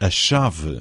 a chave